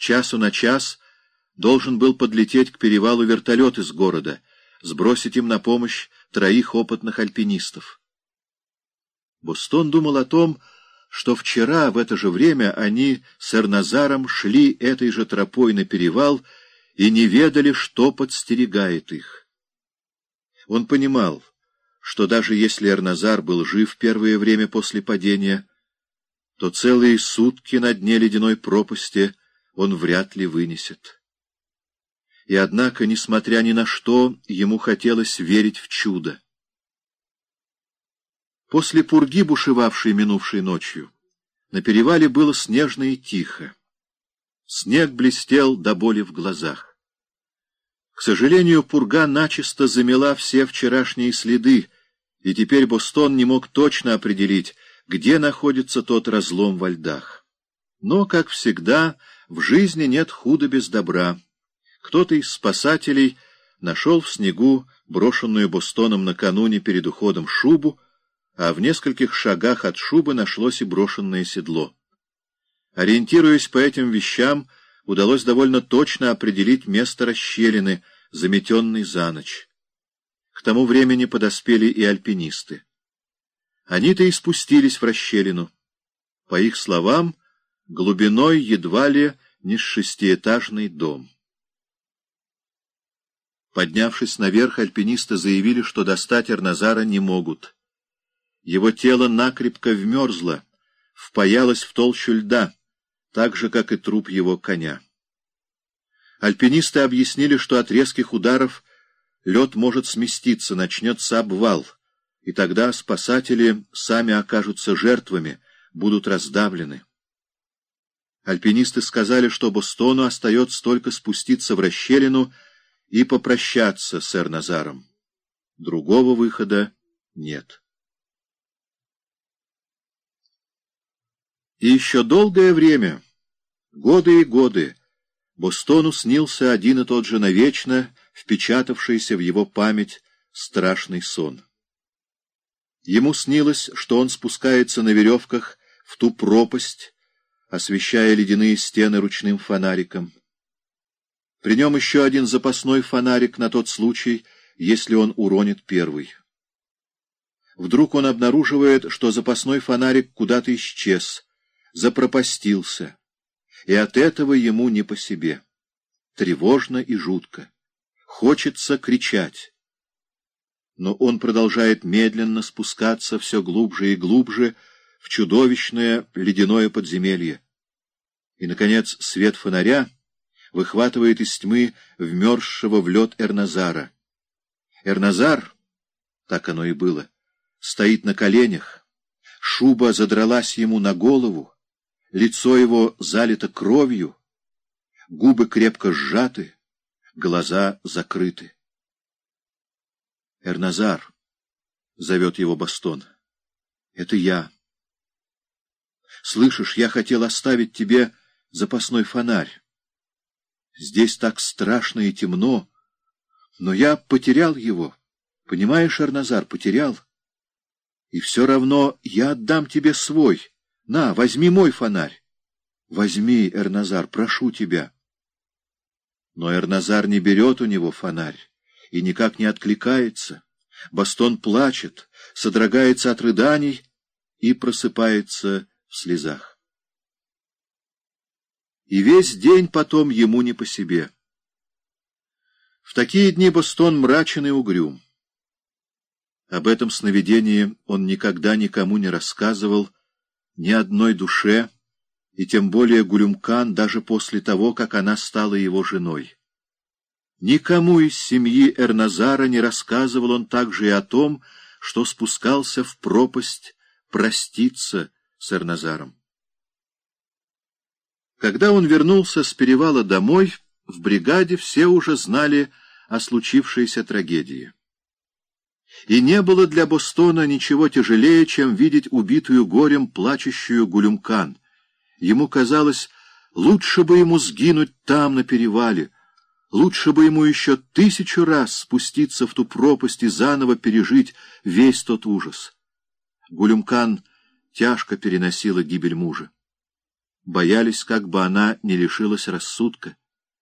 часу на час должен был подлететь к перевалу вертолет из города, сбросить им на помощь троих опытных альпинистов. Бостон думал о том, что вчера в это же время они с Эрназаром шли этой же тропой на перевал и не ведали, что подстерегает их. Он понимал, что даже если Эрназар был жив первое время после падения, то целые сутки на дне ледяной пропасти он вряд ли вынесет. И однако, несмотря ни на что, ему хотелось верить в чудо. После пурги, бушевавшей минувшей ночью, на перевале было снежно и тихо. Снег блестел до боли в глазах. К сожалению, пурга начисто замела все вчерашние следы, и теперь Бостон не мог точно определить, где находится тот разлом во льдах. Но, как всегда, в жизни нет худа без добра. Кто-то из спасателей нашел в снегу брошенную Бостоном накануне перед уходом шубу, а в нескольких шагах от шубы нашлось и брошенное седло. Ориентируясь по этим вещам, удалось довольно точно определить место расщелины, заметенной за ночь. К тому времени подоспели и альпинисты. Они-то и спустились в расщелину. По их словам, глубиной едва ли не шестиэтажный дом. Поднявшись наверх, альпинисты заявили, что достать Эрназара не могут. Его тело накрепко вмерзло, впаялось в толщу льда, так же, как и труп его коня. Альпинисты объяснили, что от резких ударов лед может сместиться, начнется обвал, и тогда спасатели сами окажутся жертвами, будут раздавлены. Альпинисты сказали, что Бостону остается только спуститься в расщелину и попрощаться с Эрназаром. Другого выхода нет. И еще долгое время, годы и годы, Бостону снился один и тот же навечно впечатавшийся в его память страшный сон. Ему снилось, что он спускается на веревках в ту пропасть, освещая ледяные стены ручным фонариком. При нем еще один запасной фонарик на тот случай, если он уронит первый. Вдруг он обнаруживает, что запасной фонарик куда-то исчез, запропастился, и от этого ему не по себе. Тревожно и жутко. Хочется кричать. Но он продолжает медленно спускаться все глубже и глубже в чудовищное ледяное подземелье. И, наконец, свет фонаря выхватывает из тьмы вмерзшего в лед Эрназара. Эрназар, так оно и было, стоит на коленях, шуба задралась ему на голову, лицо его залито кровью, губы крепко сжаты, глаза закрыты. «Эрназар», — зовет его Бастон, — «это я. Слышишь, я хотел оставить тебе запасной фонарь. Здесь так страшно и темно, но я потерял его. Понимаешь, Эрназар, потерял. И все равно я отдам тебе свой. На, возьми мой фонарь. Возьми, Эрназар, прошу тебя». Но Эрназар не берет у него фонарь и никак не откликается. Бастон плачет, содрогается от рыданий и просыпается в слезах. И весь день потом ему не по себе. В такие дни Бастон мрачен и угрюм. Об этом сновидении он никогда никому не рассказывал, ни одной душе, и тем более Гулюмкан даже после того, как она стала его женой. Никому из семьи Эрназара не рассказывал он также и о том, что спускался в пропасть проститься с Эрназаром. Когда он вернулся с перевала домой, в бригаде все уже знали о случившейся трагедии. И не было для Бостона ничего тяжелее, чем видеть убитую горем плачущую Гулюмкан — Ему казалось, лучше бы ему сгинуть там, на перевале, лучше бы ему еще тысячу раз спуститься в ту пропасть и заново пережить весь тот ужас. Гулюмкан тяжко переносила гибель мужа. боялись, как бы она не лишилась рассудка.